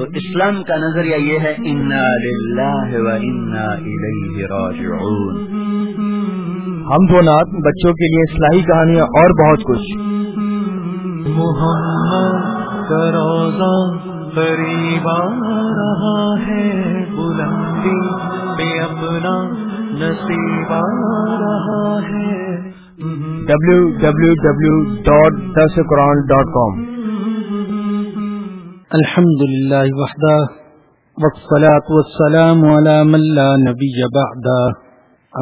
تو اسلام کا نظریہ یہ ہے انا للہ و انا الیہ راجعون. ہم دو نات بچوں کے لیے اصلاحی کہانیاں اور بہت کچھ۔ محمد کا روزہ قریب آ رہا ہے بلندی پہ اپنا نصیب آ رہا ہے۔ ڈبلو الحمد للہ وحدہ والصلاة والسلام على من لا نبي بعد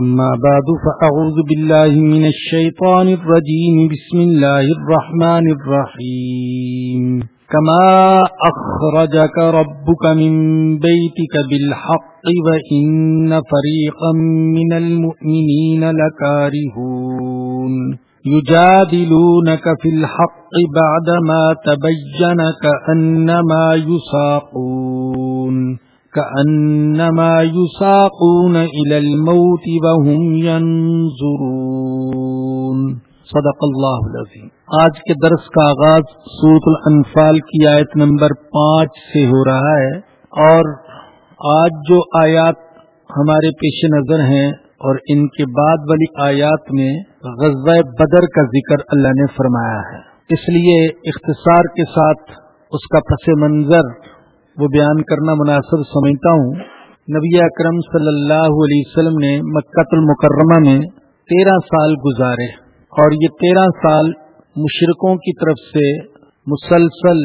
أما بعد، فأعوذ بالله من الشيطان الرجيم. بسم الله الرحمن الرحيم. كما أخرجك ربك من بيتك بالحق، وإن فريقا من المؤمنين لكارهون. يجادلونك في الحق بعدما تبين كأنما يساقون كأنما يساقون إلى الموت وهم ينظرون. صدق اللہ العظیم آج کے درس کا آغاز سوت الانفال کی آیت نمبر پانچ سے ہو رہا ہے اور آج جو آیات ہمارے پیش نظر ہیں اور ان کے بعد والی آیات میں غزہ بدر کا ذکر اللہ نے فرمایا ہے۔ اس لیے اختصار کے ساتھ اس کا پس منظر وہ بیان کرنا مناسب سمجھتا ہوں۔ نبی اکرم صلی اللہ علیہ وسلم نے مکت المکرمہ میں تیرہ سال گزارے اور یہ تیرہ سال مشرقوں کی طرف سے مسلسل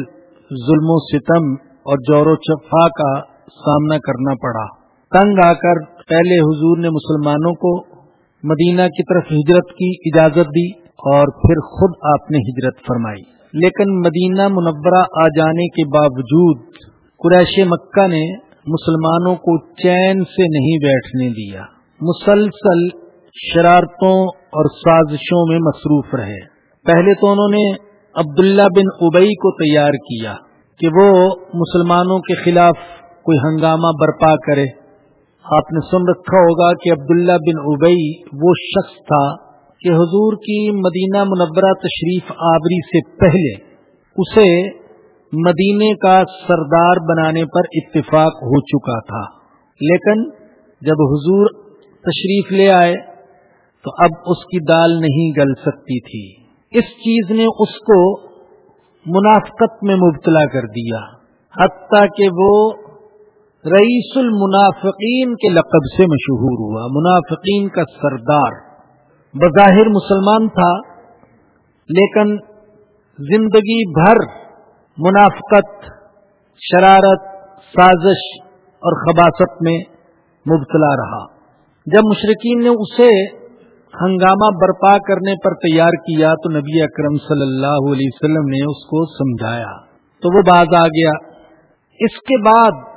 ظلم و ستم اور جور و چفا کا سامنا کرنا پڑا۔ تنگ آ کر پہلے حضور نے مسلمانوں کو مدینہ کی طرف ہجرت کی اجازت دی اور پھر خود آپ نے ہجرت فرمائی۔ لیکن مدینہ منورہ آ جانے کے باوجود قریش مکہ نے مسلمانوں کو چین سے نہیں بیٹھنے دیا۔ مسلسل شرارتوں اور سازشوں میں مصروف رہے۔ پہلے تو انہوں نے عبداللہ بن ابئی کو تیار کیا کہ وہ مسلمانوں کے خلاف کوئی ہنگامہ برپا کرے۔ آپ نے سن رکھا ہوگا کہ عبداللہ بن ابئی وہ شخص تھا کہ حضور کی مدینہ منورہ تشریف آبری سے پہلے اسے مدینے کا سردار بنانے پر اتفاق ہو چکا تھا۔ لیکن جب حضور تشریف لے آئے تو اب اس کی دال نہیں گل سکتی تھی۔ اس چیز نے اس کو منافقت میں مبتلا کر دیا۔ حتیٰ کہ وہ رئیس المنافقین کے لقب سے مشہور ہوا۔ منافقین کا سردار۔ بظاہر مسلمان تھا، لیکن زندگی بھر منافقت، شرارت، سازش اور خباست میں مبتلا رہا۔ جب مشرقین نے اسے ہنگامہ برپا کرنے پر تیار کیا تو نبی اکرم صلی اللہ علیہ وسلم نے اس کو سمجھایا۔ تو وہ باز آ گیا۔ اس کے بعد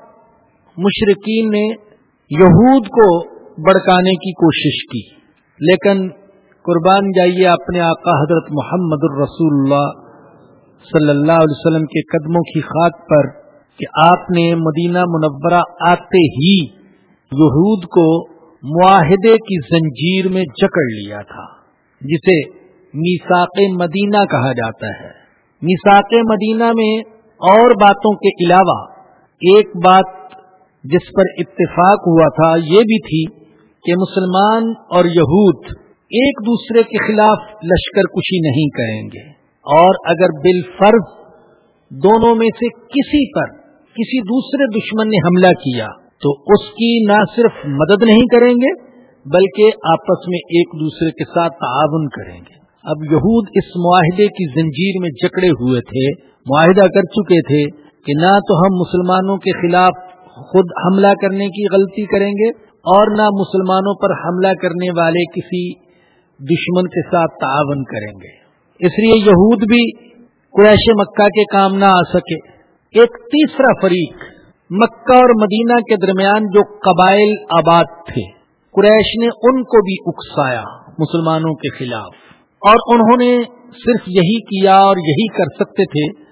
مشرقین نے یہود کو بڑکانے کی کوشش کی۔ لیکن قربان جائیے اپنے آقا حضرت محمد الرسول اللہ صلی اللہ علیہ وسلم کے قدموں کی خاک پر کہ آپ نے مدینہ منورہ آتے ہی یہود کو معاہدے کی زنجیر میں جکڑ لیا تھا، جسے میساق مدینہ کہا جاتا ہے۔ میساق مدینہ میں اور باتوں کے علاوہ ایک بات جس پر اتفاق ہوا تھا، یہ بھی تھی کہ مسلمان اور یہود ایک دوسرے کے خلاف لشکر کشی نہیں کریں گے۔ اور اگر بالفرض دونوں میں سے کسی پر کسی دوسرے دشمن نے حملہ کیا، تو اس کی نہ صرف مدد نہیں کریں گے، بلکہ آپس میں ایک دوسرے کے ساتھ تعاون کریں گے۔ اب یہود اس معاہدے کی زنجیر میں جکڑے ہوئے تھے، معاہدہ کر چکے تھے کہ نہ تو ہم مسلمانوں کے خلاف خود حملہ کرنے کی غلطی کریں گے اور نہ مسلمانوں پر حملہ کرنے والے کسی دشمن کے ساتھ تعاون کریں گے۔ اس لیے یہود بھی قریش مکہ کے کام نہ آ سکے۔ ایک تیسرا فریق مکہ اور مدینہ کے درمیان جو قبائل آباد تھے، قریش نے ان کو بھی اکسایا مسلمانوں کے خلاف۔ اور انہوں نے صرف یہی کیا اور یہی کر سکتے تھے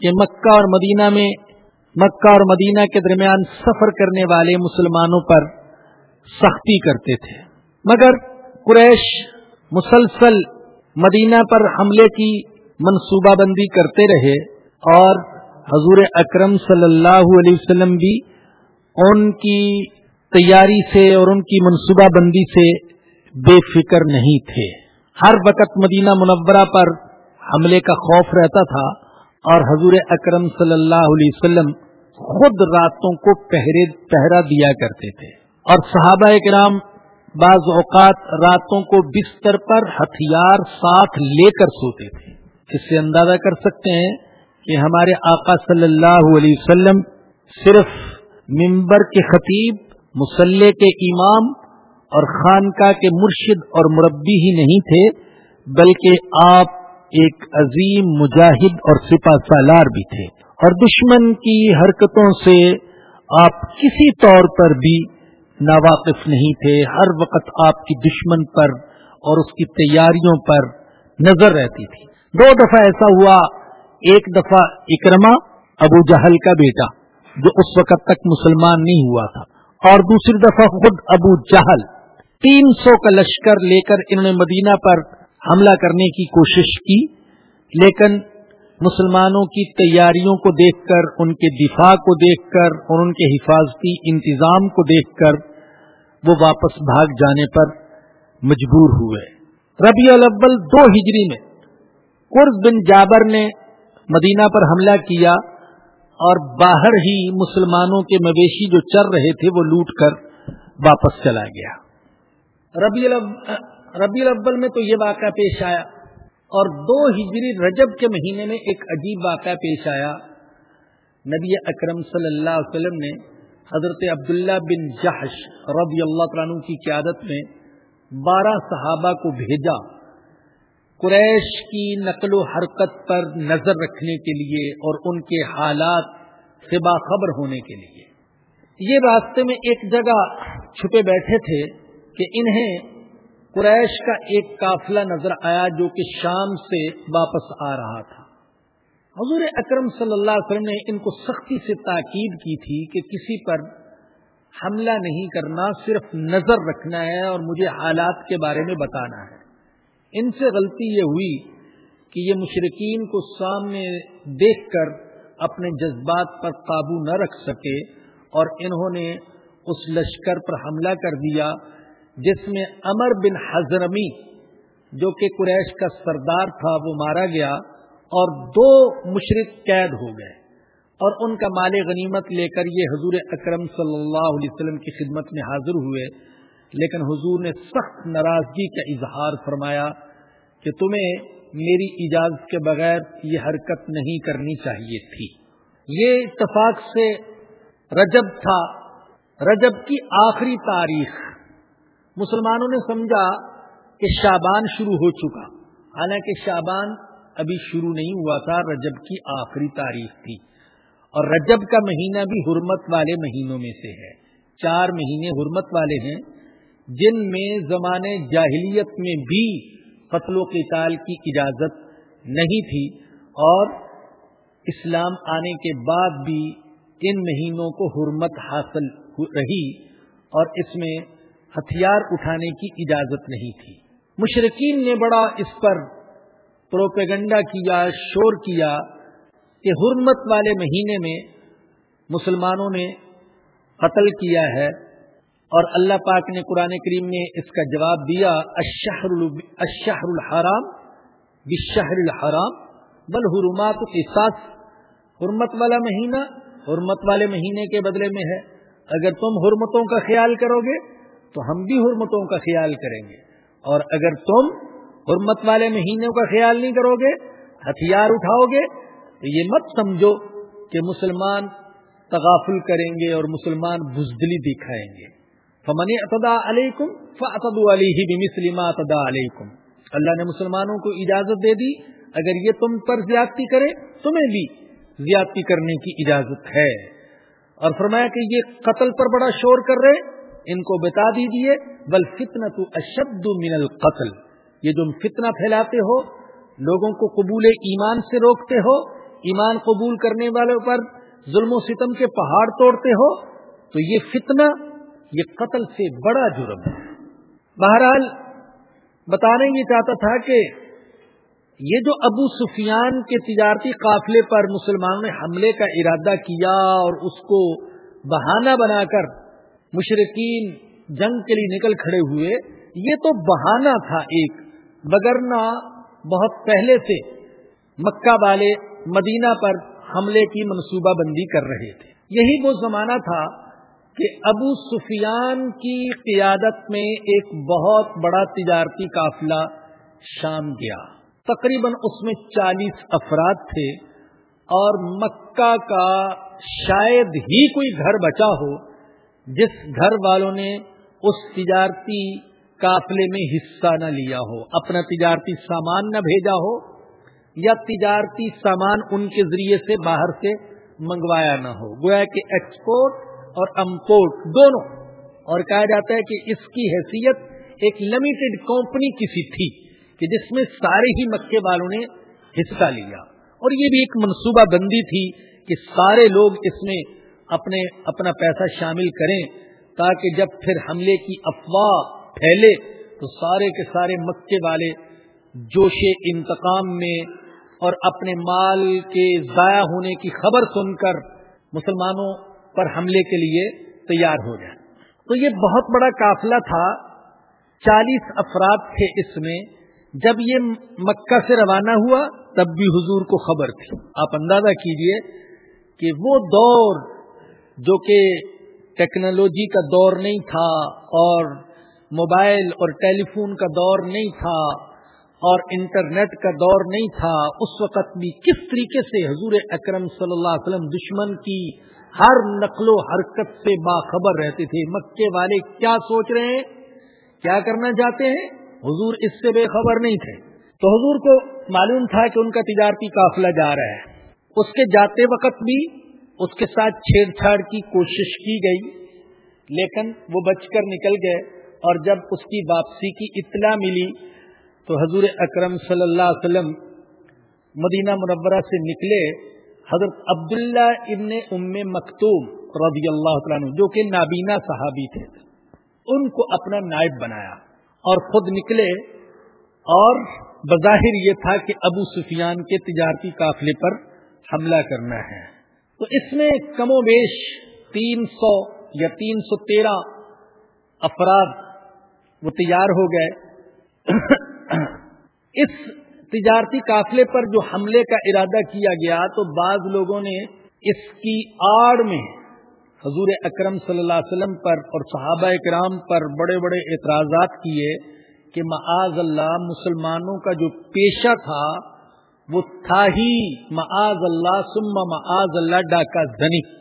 کہ مکہ اور مدینہ میں مکہ اور مدینہ کے درمیان سفر کرنے والے مسلمانوں پر سختی کرتے تھے۔ مگر قریش مسلسل مدینہ پر حملے کی منصوبہ بندی کرتے رہے اور حضور اکرم صلی اللہ علیہ وسلم بھی ان کی تیاری سے اور ان کی منصوبہ بندی سے بے فکر نہیں تھے۔ ہر وقت مدینہ منورہ پر حملے کا خوف رہتا تھا۔ اور حضور اکرم صلی اللہ علیہ وسلم خود راتوں کو پہرے پہرا دیا کرتے تھے۔ اور صحابہ کرام بعض اوقات راتوں کو بستر پر ہتھیار ساتھ لے کر سوتے تھے۔ اس سے اندازہ کر سکتے ہیں کہ ہمارے آقا صلی اللہ علیہ وسلم صرف ممبر کے خطیب، مسلح کے امام اور خانقاہ کے مرشد اور مربی ہی نہیں تھے، بلکہ آپ ایک عظیم مجاہد اور سپا سالار بھی تھے۔ اور دشمن کی حرکتوں سے آپ کسی طور پر بھی ناواقف نہیں تھے۔ ہر وقت آپ کی دشمن پر اور اس کی تیاریوں پر نظر رہتی تھی۔ دو دفعہ ایسا ہوا، ایک دفعہ اکرما ابو جہل کا بیٹا، جو اس وقت تک مسلمان نہیں ہوا تھا۔ اور دوسری دفعہ خود ابو جہل۔ تین سو کا لشکر لے کر انہوں نے مدینہ پر حملہ کرنے کی کوشش کی، لیکن مسلمانوں کی تیاریوں کو دیکھ کر، ان کے دفاع کو دیکھ کر، اور ان کے حفاظتی انتظام کو دیکھ کر وہ واپس بھاگ جانے پر مجبور ہوئے۔ ربیع الاول دو ہجری میں قرض بن جابر نے مدینہ پر حملہ کیا اور باہر ہی مسلمانوں کے مویشی جو چل رہے تھے وہ لوٹ کر واپس چلا گیا۔ ربیع الاول میں تو یہ واقعہ پیش آیا اور دو ہجری رجب کے مہینے میں ایک عجیب واقعہ پیش آیا۔ نبی اکرم صلی اللہ علیہ وسلم نے حضرت عبداللہ بن جہش رضی اللہ عنہ کی قیادت میں بارہ صحابہ کو بھیجا۔ قریش کی نقل و حرکت پر نظر رکھنے کے لیے اور ان کے حالات سے باخبر ہونے کے لیے۔ یہ راستے میں ایک جگہ چھپے بیٹھے تھے کہ انہیں قریش کا ایک قافلہ نظر آیا جو کہ شام سے واپس آ رہا تھا۔ حضور اکرم صلی اللہ علیہ وسلم نے ان کو سختی سے تاکید کی تھی کہ کسی پر حملہ نہیں کرنا، صرف نظر رکھنا ہے اور مجھے حالات کے بارے میں بتانا ہے۔ ان سے غلطی یہ ہوئی کہ یہ مشرقین کو سامنے دیکھ کر اپنے جذبات پر قابو نہ رکھ سکے اور انہوں نے اس لشکر پر حملہ کر دیا جس میں امر بن حضرمی جو کہ قریش کا سردار تھا، وہ مارا گیا اور دو مشرق قید ہو گئے۔ اور ان کا مال غنیمت لے کر یہ حضور اکرم صلی اللہ علیہ وسلم کی خدمت میں حاضر ہوئے۔ لیکن حضور نے سخت ناراضگی کا اظہار فرمایا کہ تمہیں میری اجازت کے بغیر یہ حرکت نہیں کرنی چاہیے تھی۔ یہ اتفاق سے رجب تھا۔ رجب کی آخری تاریخ۔ مسلمانوں نے سمجھا کہ شابان شروع ہو چکا۔ حالانکہ شابان ابھی شروع نہیں ہوا تھا، رجب کی آخری تاریخ تھی۔ اور رجب کا مہینہ بھی حرمت والے مہینوں میں سے ہے۔ چار مہینے حرمت والے ہیں، جن میں زمانے جاہلیت میں بھی قتل و قتال کی اجازت نہیں تھی۔ اور اسلام آنے کے بعد بھی ان مہینوں کو حرمت حاصل رہی۔ اور اس میں ہتھیار اٹھانے کی اجازت نہیں تھی۔ مشرقین نے بڑا اس پر پروپیگنڈا کیا، شور کیا کہ حرمت والے مہینے میں مسلمانوں نے قتل کیا ہے اور اللہ پاک نے قرآن کریم میں اس کا جواب دیا اشہر اشہر الحرام بشہر الحرام، بل حرمات قصاص۔ حرمت والا مہینہ حرمت والے مہینے کے بدلے میں ہے۔ اگر تم حرمتوں کا خیال کرو گے تو ہم بھی حرمتوں کا خیال کریں گے۔ اور اگر تم حرمت والے مہینوں کا خیال نہیں کرو گے ہتھیار اٹھاؤ گے تو یہ مت سمجھو کہ مسلمان تغافل کریں گے اور مسلمان بزدلی دکھائیں گے۔ فمن اطدا علیکم فعتد علیہ بمسلم اطدا علیکم۔ اللہ نے مسلمانوں کو اجازت دے دی، اگر یہ تم پر زیادتی کرے، تمہیں بھی زیادتی کرنے کی اجازت ہے۔ اور فرمایا کہ یہ قتل پر بڑا شور کر رہے ان کو بتا دیجیے بل فتنا تو اشد من القتل، یہ جو فتنہ پھیلاتے ہو، لوگوں کو قبول ایمان سے روکتے ہو، ایمان قبول کرنے والوں پر ظلم و ستم کے پہاڑ توڑتے ہو، تو یہ فتنہ، یہ قتل سے بڑا جرم ہے۔ بہرحال، بتانے یہ چاہتا تھا کہ یہ جو ابو سفیان کے تجارتی قافلے پر مسلمانوں نے حملے کا ارادہ کیا اور اس کو بہانہ بنا کر مشرقین جنگ کے لیے نکل کھڑے ہوئے، یہ تو بہانہ تھا ایک بگرنا بہت پہلے سے مکہ والے مدینہ پر حملے کی منصوبہ بندی کر رہے تھے۔ یہی وہ زمانہ تھا کہ ابو سفیان کی قیادت میں ایک بہت بڑا تجارتی قافلہ شام گیا۔ تقریباً اس میں چالیس افراد تھے اور مکہ کا شاید ہی کوئی گھر بچا ہو جس گھر والوں نے اس تجارتی قافلے میں حصہ نہ لیا ہو، اپنا تجارتی سامان نہ بھیجا ہو، یا تجارتی سامان ان کے ذریعے سے باہر سے منگوایا نہ ہو۔ گویا کہ ایکسپورٹ اور امپورٹ دونوں۔ اور کہا جاتا ہے کہ اس کی حیثیت ایک لمیٹڈ کمپنی کسی تھی کہ جس میں سارے ہی مکے والوں نے حصہ لیا۔ اور یہ بھی ایک منصوبہ بندی تھی کہ سارے لوگ اس میں اپنے اپنا پیسہ شامل کریں تاکہ جب پھر حملے کی افواہ پھیلے تو سارے کے سارے مکے والے جوش انتقام میں اور اپنے مال کے ضائع ہونے کی خبر سن کر مسلمانوں پر حملے کے لیے تیار ہو جائیں۔ تو یہ بہت بڑا قافلہ تھا۔ چالیس افراد تھے اس میں۔ جب یہ مکہ سے روانہ ہوا تب بھی حضور کو خبر تھی۔ آپ اندازہ کیجیے کہ وہ دور جو کہ ٹیکنالوجی کا دور نہیں تھا اور موبائل اور ٹیلی فون کا دور نہیں تھا اور انٹرنیٹ کا دور نہیں تھا، اس وقت بھی کس طریقے سے حضور اکرم صلی اللہ علیہ وسلم دشمن کی ہر نقل و حرکت سے باخبر رہتے تھے؟ مکے والے کیا سوچ رہے ہیں؟ کیا کرنا چاہتے ہیں؟ حضور اس سے بے خبر نہیں تھے۔ تو حضور کو معلوم تھا کہ ان کا تجارتی قافلہ جا رہا ہے۔ اس کے جاتے وقت بھی اس کے ساتھ چھیڑ چھاڑ کی کوشش کی گئی، لیکن وہ بچ کر نکل گئے اور جب اس کی واپسی کی اطلاع ملی تو حضور اکرم صلی اللہ علیہ وسلم مدینہ منورہ سے نکلے۔ حضرت عبداللہ ابن ام مکتوم رضی اللہ تعالیٰ جو کہ نابینا صحابی تھے، ان کو اپنا نائب بنایا اور خود نکلے۔ اور بظاہر یہ تھا کہ ابو سفیان کے تجارتی قافلے پر حملہ کرنا ہے۔ تو اس میں کم و بیش تین سو یا تین سو تیرہ افراد وہ تیار ہو گئے۔ اس تجارتی قافلے پر جو حملے کا ارادہ کیا گیا تو بعض لوگوں نے اس کی آڑ میں حضور اکرم صلی اللہ علیہ وسلم پر اور صحابہ اکرام پر بڑے بڑے اعتراضات کیے کہ معاذ اللہ مسلمانوں کا جو پیشہ تھا وہ تھا ہی معاذ اللہ سم معاذ اللہ ڈاکہ زنی۔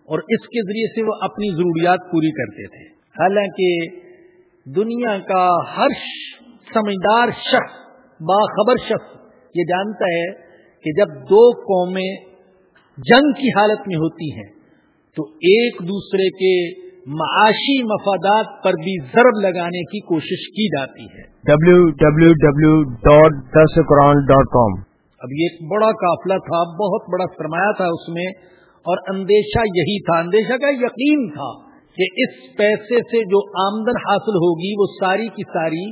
اور اس کے ذریعے سے وہ اپنی ضروریات پوری کرتے تھے۔ حالانکہ دنیا کا ہر سمجھدار شخص، باخبر شخص یہ جانتا ہے کہ جب دو قومیں جنگ کی حالت میں ہوتی ہیں، تو ایک دوسرے کے معاشی مفادات پر بھی ضرب لگانے کی کوشش کی جاتی ہے۔ W W W dot this Quran dot com اب یہ ایک بڑا قافلہ تھا، بہت بڑا سرمایہ تھا اس میں، اور اندیشہ یہی تھا، اندیشہ کا یقین تھا کہ اس پیسے سے جو آمدن حاصل ہوگی، وہ ساری کی ساری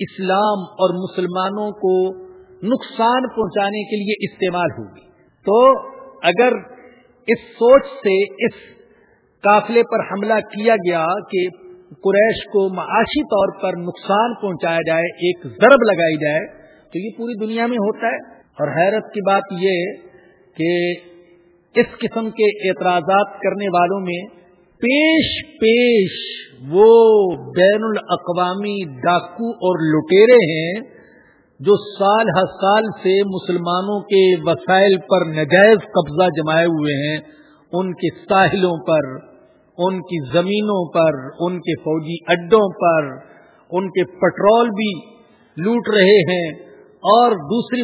اسلام اور مسلمانوں کو نقصان پہنچانے کے لیے استعمال ہوگی۔ تو اگر اس سوچ سے، اس قافلے پر حملہ کیا گیا کہ قریش کو معاشی طور پر نقصان پہنچایا جائے، ایک ضرب لگائی جائے، تو یہ پوری دنیا میں ہوتا ہے۔ اور حیرت کی بات یہ کہ اس قسم کے اعتراضات کرنے والوں میں پیش پیش وہ بین الاقوامی ڈاکو اور لٹیرے ہیں جو سال ہر سال سے مسلمانوں کے وسائل پر نجائز قبضہ جمائے ہوئے ہیں۔ ان کے ساحلوں پر، ان کی زمینوں پر، ان کے فوجی اڈوں پر، ان کے پٹرول بھی لوٹ رہے ہیں۔ اور دوسری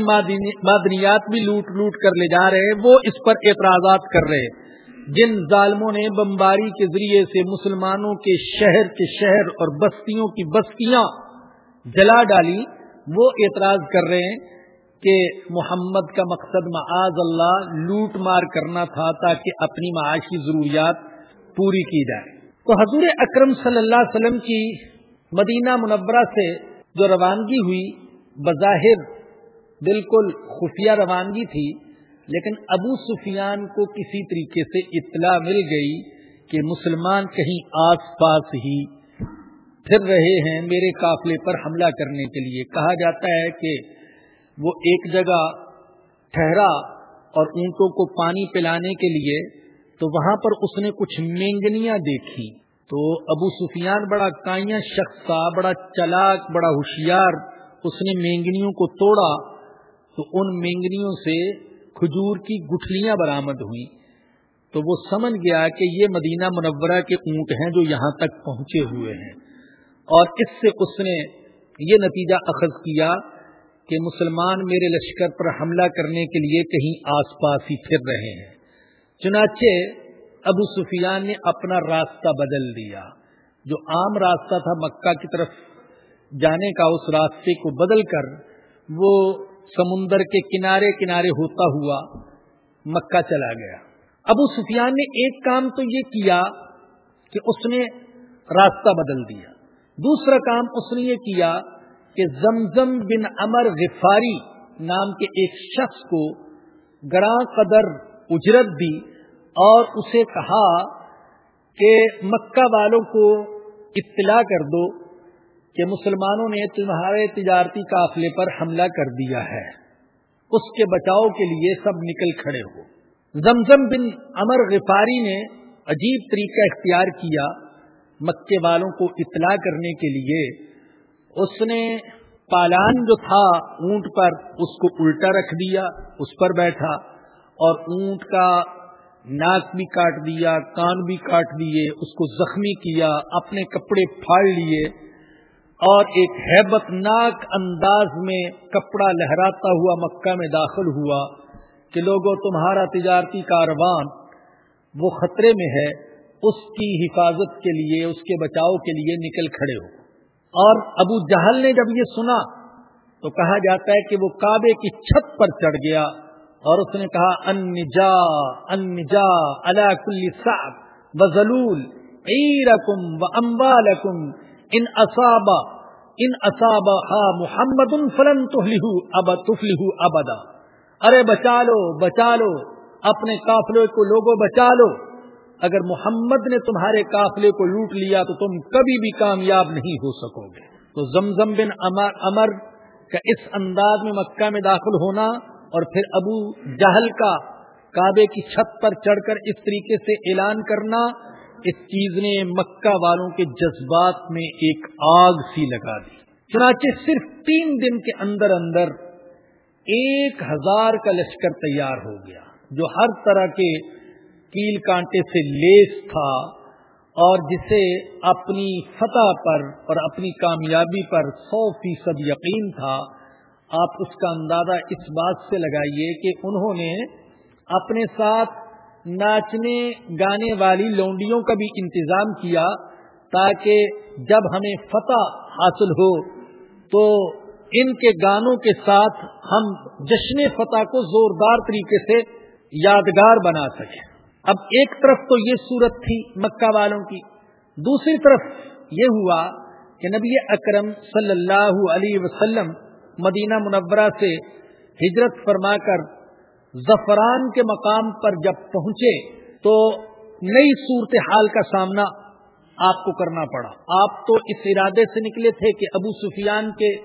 معدنیات بھی لوٹ لوٹ کر لے جا رہے ہیں، وہ اس پر اعتراضات کر رہے ہیں۔ جن ظالموں نے بمباری کے ذریعے سے مسلمانوں کے شہر کے شہر اور بستیوں کی بستیاں جلا ڈالی، وہ اعتراض کر رہے ہیں کہ محمد کا مقصد معاذ اللہ لوٹ مار کرنا تھا تاکہ اپنی معاشی ضروریات پوری کی جائے تو حضور اکرم صلی اللہ علیہ وسلم کی مدینہ منورہ سے جو روانگی ہوئی بظاہر بالکل خفیہ روانگی تھی، لیکن ابو سفیان کو کسی طریقے سے اطلاع مل گئی کہ مسلمان کہیں آس پاس ہی پھر رہے ہیں میرے قافلے پر حملہ کرنے کے لیے۔ کہا جاتا ہے کہ وہ ایک جگہ ٹھہرا اور اونٹوں کو پانی پلانے کے لیے تو وہاں پر اس نے کچھ مینگنیاں دیکھی۔ تو ابو سفیان بڑا کائیاں شخص تھا، بڑا چلاک، بڑا ہوشیار اس نے مینگنیوں کو توڑا تو ان مینگنیوں سے کھجور کی گٹھلیاں برآمد ہوئی تو وہ سمجھ گیا کہ یہ مدینہ منورہ کے اونٹ ہیں جو یہاں تک پہنچے ہوئے ہیں۔ اور اس سے اس نے یہ نتیجہ اخذ کیا کہ مسلمان میرے لشکر پر حملہ کرنے کے لیے کہیں آس پاس ہی پھر رہے ہیں۔ چنانچہ ابو سفیان نے اپنا راستہ بدل دیا۔ جو عام راستہ تھا مکہ کی طرف جانے کا اس راستے کو بدل کر وہ سمندر کے کنارے کنارے ہوتا ہوا مکہ چلا گیا۔ ابو سفیان نے ایک کام تو یہ کیا کہ اس نے راستہ بدل دیا۔ دوسرا کام اس نے یہ کیا کہ زمزم بن امر غفاری نام کے ایک شخص کو گراں قدر اجرت دی اور اسے کہا کہ مکہ والوں کو اطلاع کر دو۔ کہ مسلمانوں نے تمہارے تجارتی قافلے پر حملہ کر دیا ہے۔ اس کے بچاؤ کے لیے سب نکل کھڑے ہو۔ زمزم بن امر غفاری نے عجیب طریقہ اختیار کیا مکے والوں کو اطلاع کرنے کے لیے۔ اس نے پالان جو تھا اونٹ پر، اس کو الٹا رکھ دیا، اس پر بیٹھا اور اونٹ کا ناک بھی کاٹ دیا، کان بھی کاٹ دیے، اس کو زخمی کیا، اپنے کپڑے پھاڑ لیے۔ اور ایک ہیبت ناک انداز میں کپڑا لہراتا ہوا مکہ میں داخل ہوا کہ لوگوں تمہارا تجارتی کاروان وہ خطرے میں ہے، اس کی حفاظت کے لیے، اس کے بچاؤ کے لیے نکل کھڑے ہو۔ اور ابو جہل نے جب یہ سنا تو کہا جاتا ہے کہ وہ کعبے کی چھت پر چڑھ گیا اور اس نے کہا ان جا ان جا اللہ کل صاحب و ضلول ایرکم و امبالکم ان اصابا ان اصابا ہا محمد فلن تفلح اب تفلح ابدا۔ ارے بچا لو بچا لو، اپنے قافلے کو لوگوں بچا لو۔ اگر محمد نے تمہارے قافلے کو لوٹ لیا تو تم کبھی بھی کامیاب نہیں ہو سکو گے۔ تو زمزم بن امر امر کا اس انداز میں مکہ میں داخل ہونا اور پھر ابو جہل کا کعبے کی چھت پر چڑھ کر اس طریقے سے اعلان کرنا اس چیز نے مکہ والوں کے جذبات میں ایک آگ سی لگا دی۔ چنانچہ صرف تین دن کے اندر اندر ایک ہزار کا لشکر تیار ہو گیا، جو ہر طرح کے کیل کانٹے سے لیس تھا اور جسے اپنی فتح پر اور اپنی کامیابی پر سو فیصد یقین تھا۔ آپ اس کا اندازہ اس بات سے لگائیے کہ انہوں نے اپنے ساتھ ناچنے گانے والی لونڈیوں کا بھی انتظام کیا تاکہ جب ہمیں فتح حاصل ہو، تو ان کے گانوں کے ساتھ ہم جشن فتح کو زوردار طریقے سے یادگار بنا سکیں۔ اب ایک طرف تو یہ صورت تھی مکہ والوں کی، دوسری طرف یہ ہوا کہ نبی اکرم صلی اللہ علیہ وسلم مدینہ منورہ سے ہجرت فرما کر زفران کے مقام پر جب پہنچے تو نئی صورت حال کا سامنا آپ کو کرنا پڑا۔ آپ تو اس ارادے سے نکلے تھے کہ ابو سفیان کے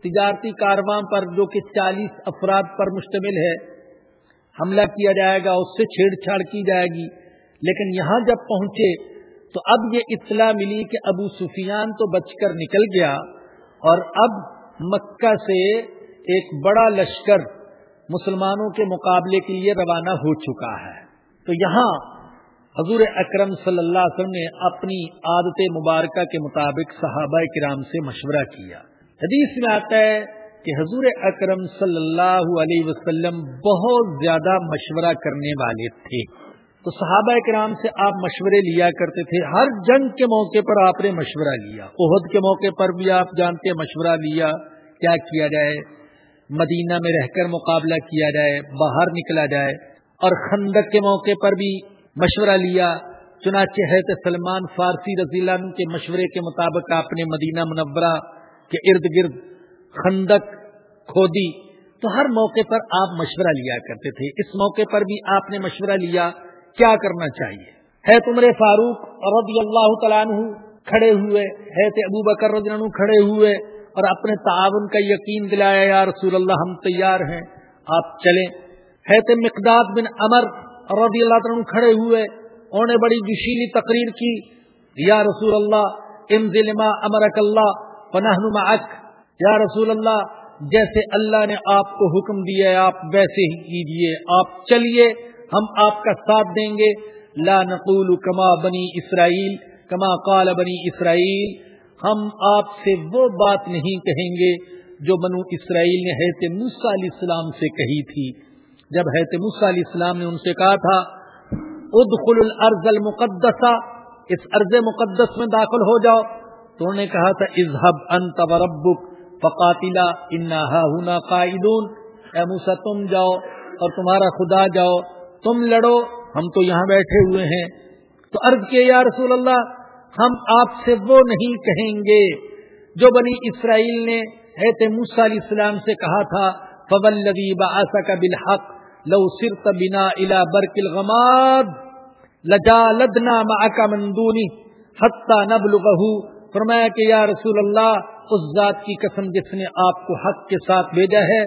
تجارتی کارواں پر جو کہ چالیس افراد پر مشتمل ہے، حملہ کیا جائے گا، اس سے چھیڑ چھاڑ کی جائے گی۔ لیکن یہاں جب پہنچے تو اب یہ اطلاع ملی کہ ابو سفیان تو بچ کر نکل گیا اور اب مکہ سے ایک بڑا لشکر مسلمانوں کے مقابلے کے لیے روانہ ہو چکا ہے۔ تو یہاں حضور اکرم صلی اللہ علیہ وسلم نے اپنی عادت مبارکہ کے مطابق صحابہ کرام سے مشورہ کیا۔ حدیث میں آتا ہے کہ حضور اکرم صلی اللہ علیہ وسلم بہت زیادہ مشورہ کرنے والے تھے۔ تو صحابہ کرام سے آپ مشورے لیا کرتے تھے۔ ہر جنگ کے موقع پر آپ نے مشورہ لیا۔ عہد کے موقع پر بھی آپ جانتے مشورہ لیا۔ کیا کیا جائے؟ مدینہ میں رہ کر مقابلہ کیا جائے، باہر نکلا جائے اور خندق کے موقع پر بھی مشورہ لیا۔ چنانچہ حضرت سلمان فارسی رضی اللہ عنہ کے مشورے کے مطابق آپ نے مدینہ منورہ کے ارد گرد خندق کھودی۔ تو ہر موقع پر آپ مشورہ لیا کرتے تھے۔ اس موقع پر بھی آپ نے مشورہ لیا، کیا کرنا چاہیے؟ ہے تمر فاروق رضی اللہ تعالیٰ عنہ کھڑے ہوئے ہے ابو بکر رضی اللہ عنہ کھڑے ہوئے۔ اور اپنے تعاون کا یقین دلایا، یا رسول اللہ، ہم تیار ہیں، آپ چلیں. ہے مقداد بن امر رضی اللہ عنہ کھڑے ہوئے، انہوں نے بڑی جشیلی تقریر کی، یا رسول اللہ امزل ما امرک اللہ پناہ معک. یا رسول اللہ، جیسے اللہ نے آپ کو حکم دیا ہے، آپ ویسے ہی کیجیے آپ چلیے، ہم آپ کا ساتھ دیں گے. لا نقول کما بنی اسرائیل، کما قال بنی اسرائیل ہم آپ سے وہ بات نہیں کہیں گے جو بنو اسرائیل نے حیث موسیٰ علیہ السلام سے کہی تھی۔ جب حیرت موسیٰ علیہ السلام نے ان سے کہا تھا، ادخل الارض المقدسہ، اس ارض مقدس میں داخل ہو جاؤ، تو انہوں نے کہا تھا اظہب انت وربک فقاتلا، انا ہنا قائدون۔ اے موسیٰ، تم جاؤ اور تمہارا خدا جاؤ، تم لڑو، ہم تو یہاں بیٹھے ہوئے ہیں۔ تو عرض کیے یا رسول اللہ ہم آپ سے وہ نہیں کہیں گے جو بنی اسرائیل نے حیرت موسیٰ علیہ السلام سے کہا تھا فبلدی بآسک بالحق لو سرت بنا الى برق الغماد لجا لدنا معك مندونی حتى نبلغه۔ فرمایا کہ یا رسول اللہ، اس ذات کی قسم جس نے آپ کو حق کے ساتھ بھیجا ہے،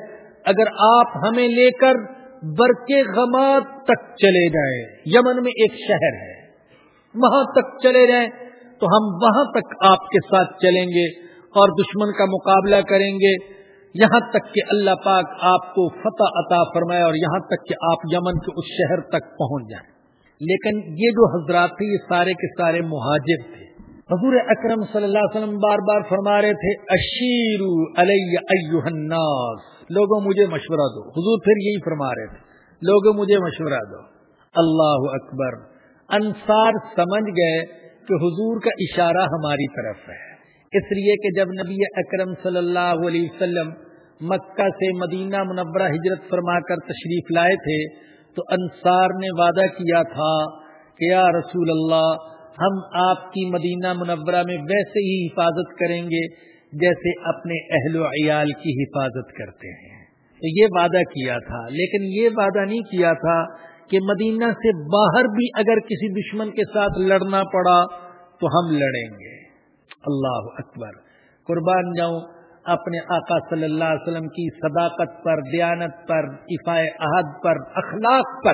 اگر آپ ہمیں لے کر برق غماد تک چلے جائیں، یمن میں ایک شہر ہے، وہاں تک چلے جائیں تو ہم وہاں تک آپ کے ساتھ چلیں گے اور دشمن کا مقابلہ کریں گے۔ یہاں تک کہ اللہ پاک آپ کو فتح عطا فرمائے اور یہاں تک کہ آپ یمن کے اس شہر تک پہنچ جائیں۔ لیکن یہ جو حضرات تھے، یہ سارے کے سارے مہاجر تھے۔ حضور اکرم صلی اللہ علیہ وسلم بار بار فرما رہے تھے اشیر الناس لوگوں، مجھے مشورہ دو۔ حضور پھر یہی فرما رہے تھے۔ لوگوں، مجھے مشورہ دو۔ اللہ اکبر۔ انصار سمجھ گئے کہ حضور کا اشارہ ہماری طرف ہے۔ اس لیے کہ جب نبی اکرم صلی اللہ علیہ وسلم مکہ سے مدینہ منورہ ہجرت فرما کر تشریف لائے تھے، تو انصار نے وعدہ کیا تھا کہ یا رسول اللہ، ہم آپ کی مدینہ منورہ میں ویسے ہی حفاظت کریں گے جیسے اپنے اہل و عیال کی حفاظت کرتے ہیں۔ تو یہ وعدہ کیا تھا، لیکن یہ وعدہ نہیں کیا تھا کہ مدینہ سے باہر بھی اگر کسی دشمن کے ساتھ لڑنا پڑا تو ہم لڑیں گے۔ اللہ اکبر۔ قربان جاؤں، اپنے آقا صلی اللہ علیہ وسلم کی صداقت پر، دیانت پر افائے عہد پر، اخلاق پر۔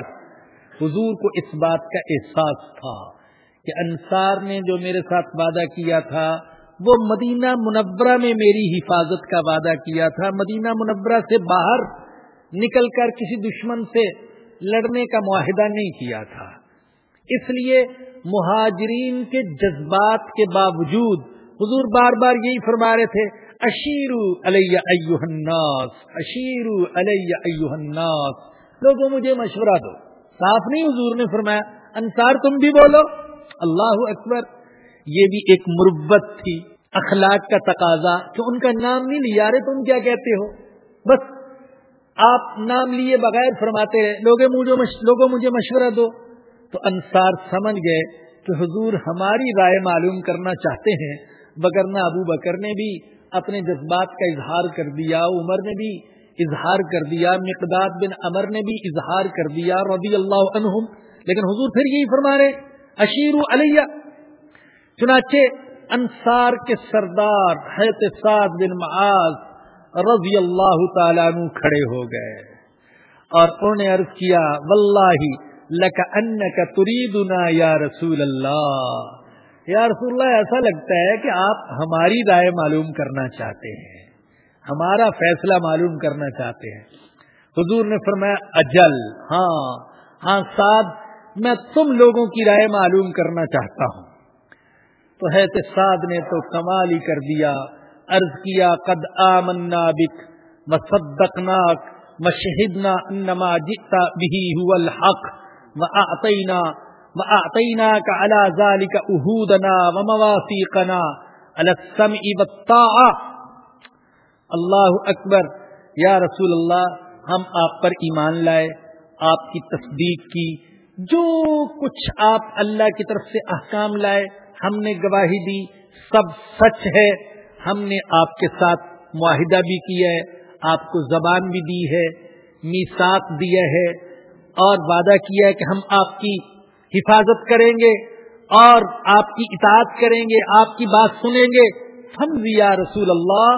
حضور کو اس بات کا احساس تھا کہ انصار نے جو میرے ساتھ وعدہ کیا تھا، وہ مدینہ منورہ میں میری حفاظت کا وعدہ کیا تھا۔ مدینہ منورہ سے باہر نکل کر کسی دشمن سے لڑنے کا معاہدہ نہیں کیا تھا۔ اس لیے مہاجرین کے جذبات کے باوجود حضور بار بار یہی فرما رہے تھے، اشیرو علیہ الناس، اشیرو علیہ الناس۔ لوگوں، مجھے مشورہ دو۔ صاف نہیں حضور نے فرمایا، انصار تم بھی بولو۔ اللہ اکبر۔ یہ بھی ایک مربت تھی، اخلاق کا تقاضا کہ ان کا نام نہیں لیا رہے تم کیا کہتے ہو؟ بس آپ نام لیے بغیر فرماتے رہے لوگوں مجھے مشورہ دو۔ تو انصار سمجھ گئے کہ حضور ہماری رائے معلوم کرنا چاہتے ہیں بگرنا ابو بکر نے بھی اپنے جذبات کا اظہار کر دیا، عمر نے بھی اظہار کر دیا، مقداد بن امر نے بھی اظہار کر دیا رضی اللہ عنہم۔ لیکن حضور پھر یہی فرما رہے اشیر علیہ چنانچہ انصار کے سردار حیت سعد بن معاذ رضی اللہ تعالیٰ عنہ کھڑے ہو گئے۔ اور انہوں نے عرض کیا واللہ لک انک تریدنا یا رسول اللہ. یا رسول اللہ، ایسا لگتا ہے کہ آپ ہماری رائے معلوم کرنا چاہتے ہیں، ہمارا فیصلہ معلوم کرنا چاہتے ہیں۔ حضور نے فرمایا، اجل ہاں ہاں سعد میں تم لوگوں کی رائے معلوم کرنا چاہتا ہوں۔ تو ہے سعد نے تو کمال ہی کر دیا۔ عرض کیا، قد آمنا بک مصدقناک مشہدنا انما جئتا به هو الحق وأعطينا وأعطيناك على ذلك أهودنا ومواثيقنا على السمع والطاعة اللہ اکبر، یا رسول اللہ، ہم آپ پر ایمان لائے، آپ کی تصدیق کی، جو کچھ آپ اللہ کی طرف سے احکام لائے، ہم نے گواہی دی، سب سچ ہے۔ ہم نے آپ کے ساتھ معاہدہ بھی کیا ہے، آپ کو زبان بھی دی ہے میساک دیا ہے، اور وعدہ کیا ہے کہ ہم آپ کی حفاظت کریں گے، اور آپ کی اطاعت کریں گے، آپ کی بات سنیں گے۔ ہم یا رسول اللہ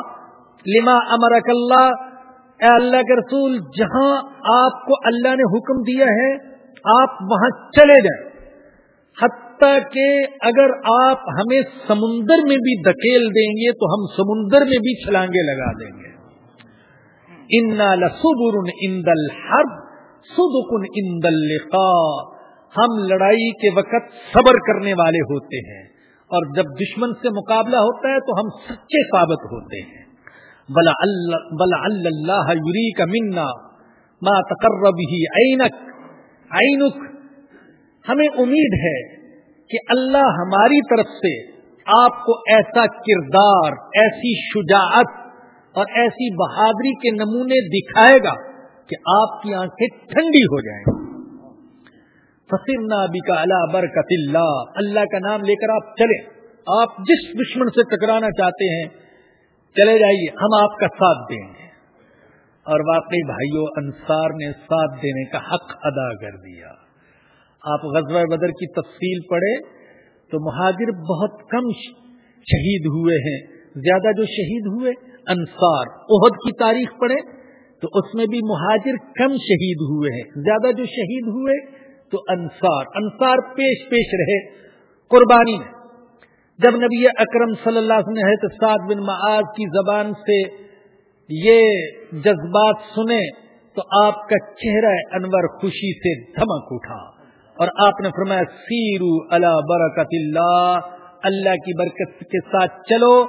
لما امرک اللہ اے اللہ کے رسول، جہاں آپ کو اللہ نے حکم دیا ہے، آپ وہاں چلے جائیں۔ حتیٰ کہ اگر آپ ہمیں سمندر میں بھی دکیل دیں گے تو ہم سمندر میں بھی چھلانگے لگا دیں گے۔ انا لسبر ان دل حرب سدکن ان دل ہم لڑائی کے وقت صبر کرنے والے ہوتے ہیں۔ اور جب دشمن سے مقابلہ ہوتا ہے تو ہم سچے ثابت ہوتے ہیں۔ بلا اللہ بلا اللہ یوری کا منا، ما تقرب ہی اینک اینک ہمیں امید ہے کہ اللہ ہماری طرف سے آپ کو ایسا کردار، ایسی شجاعت اور ایسی بہادری کے نمونے دکھائے گا کہ آپ کی آنکھیں ٹھنڈی ہو جائیں۔ فصر نابی کا اللہ برکت اللہ اللہ کا نام لے کر آپ چلے آپ جس دشمن سے ٹکرانا چاہتے ہیں، چلے جائیے، ہم آپ کا ساتھ دیں گے۔ اور واقعی بھائیوں انصار نے ساتھ دینے کا حق ادا کر دیا۔ آپ غزوہ بدر کی تفصیل پڑھے تو مہاجر بہت کم شہید ہوئے ہیں۔ زیادہ جو شہید ہوئے، انصار۔ عہد کی تاریخ پڑھے تو اس میں بھی مہاجر کم شہید ہوئے ہیں۔ زیادہ جو شہید ہوئے تو انصار۔ انصار پیش پیش رہے۔ قربانی۔ میں جب نبی اکرم صلی اللہ علیہ وسلم سعد بن معاذ کی زبان سے یہ جذبات سنے تو آپ کا چہرہ انور خوشی سے دھمک اٹھا۔ اور آپ نے فرمایا سیرو اللہ برکت اللہ. اللہ کی برکت کے ساتھ چلو